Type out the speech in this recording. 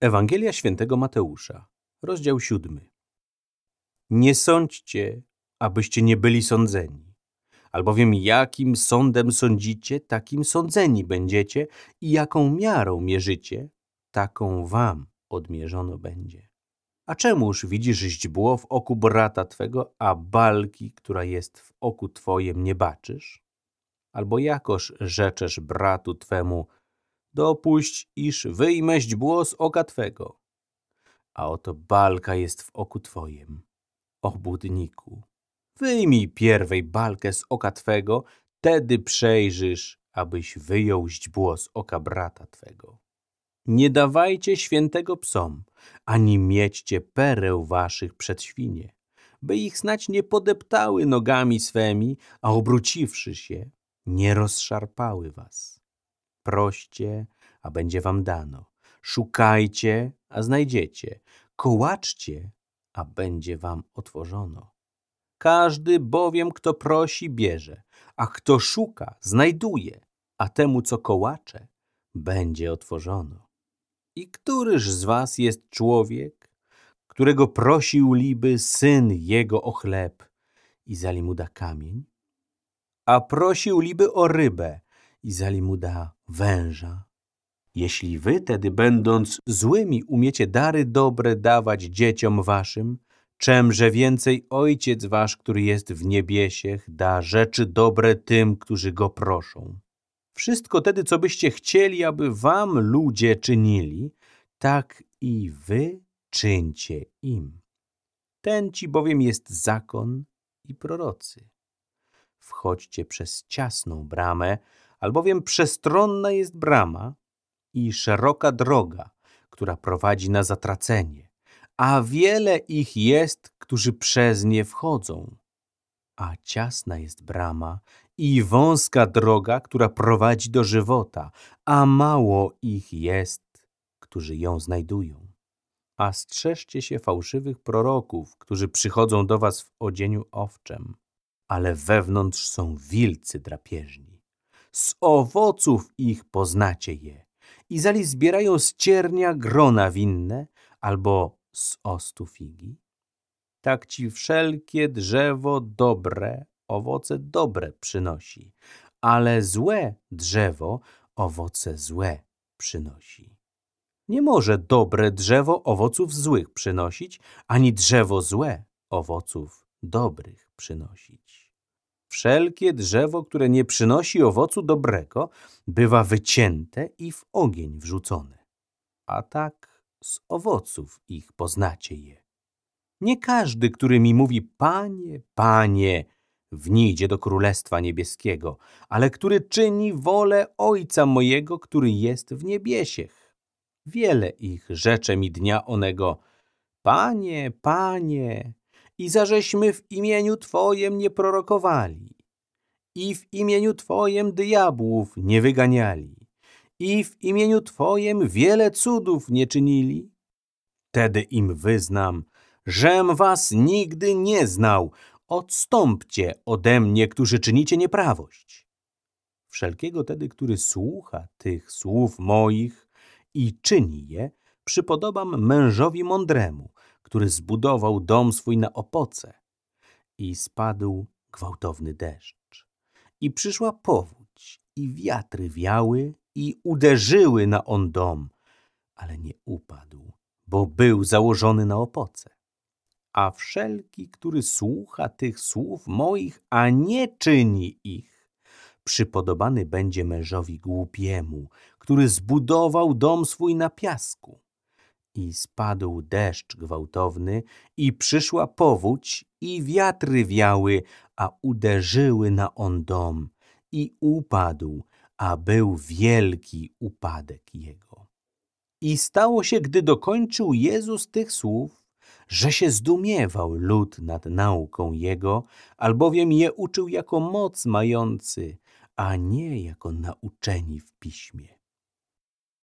Ewangelia świętego Mateusza, rozdział siódmy. Nie sądźcie, abyście nie byli sądzeni, albowiem jakim sądem sądzicie, takim sądzeni będziecie i jaką miarą mierzycie, taką wam odmierzono będzie. A czemuż widzisz źdźbło w oku brata twego, a balki, która jest w oku twojem, nie baczysz? Albo jakoż rzeczesz bratu twemu, dopuść, iż wyjmę źdźbło z oka twego. A oto balka jest w oku twojem, obłudniku. Wyjmij pierwej balkę z oka twego, tedy przejrzysz, abyś wyjął źdźbło z oka brata twego. Nie dawajcie świętego psom, ani miećcie pereł waszych przed świnie, by ich snać nie podeptały nogami swemi, a obróciwszy się, nie rozszarpały was. Proście, a będzie wam dano. Szukajcie, a znajdziecie. Kołaczcie, a będzie wam otworzono. Każdy bowiem, kto prosi, bierze, a kto szuka, znajduje, a temu, co kołacze, będzie otworzono. I któryż z was jest człowiek, którego prosił liby syn jego o chleb i zali mu da kamień? A prosił liby o rybę i zali mu da węża. Jeśli wy tedy, będąc złymi, umiecie dary dobre dawać dzieciom waszym, czemże więcej Ojciec wasz, który jest w niebiesiech, da rzeczy dobre tym, którzy go proszą. Wszystko tedy, co byście chcieli, aby wam ludzie czynili, tak i wy czyńcie im. Ten ci bowiem jest zakon i prorocy. Wchodźcie przez ciasną bramę, albowiem przestronna jest brama i szeroka droga, która prowadzi na zatracenie, a wiele ich jest, którzy przez nie wchodzą. A ciasna jest brama i wąska droga, która prowadzi do żywota, a mało ich jest, którzy ją znajdują. A strzeżcie się fałszywych proroków, którzy przychodzą do was w odzieniu owczem, ale wewnątrz są wilcy drapieżni. Z owoców ich poznacie je i zali zbierają z ciernia grona winne albo z ostu figi. Tak ci wszelkie drzewo dobre owoce dobre przynosi, ale złe drzewo owoce złe przynosi. Nie może dobre drzewo owoców złych przynosić, ani drzewo złe owoców dobrych przynosić. Wszelkie drzewo, które nie przynosi owocu dobrego, bywa wycięte i w ogień wrzucone. A tak z owoców ich poznacie je. Nie każdy, który mi mówi, Panie, Panie, wnijdzie do Królestwa Niebieskiego, ale który czyni wolę Ojca mojego, który jest w niebiesiech. Wiele ich rzecze mi dnia onego, Panie, Panie, i zażeśmy w imieniu Twojem nie prorokowali, i w imieniu Twojem diabłów nie wyganiali, i w imieniu Twojem wiele cudów nie czynili? Tedy im wyznam, żem was nigdy nie znał, odstąpcie ode mnie, którzy czynicie nieprawość. Wszelkiego tedy, który słucha tych słów moich i czyni je, przypodobam mężowi mądremu, który zbudował dom swój na opoce i spadł gwałtowny deszcz. I przyszła powódź i wiatry wiały i uderzyły na on dom, ale nie upadł, bo był założony na opoce. A wszelki, który słucha tych słów moich, a nie czyni ich, przypodobany będzie mężowi głupiemu, który zbudował dom swój na piasku i spadł deszcz gwałtowny, i przyszła powódź, i wiatry wiały, a uderzyły na on dom, i upadł, a był wielki upadek jego. I stało się, gdy dokończył Jezus tych słów, że się zdumiewał lud nad nauką Jego, albowiem je uczył jako moc mający, a nie jako nauczeni w Piśmie.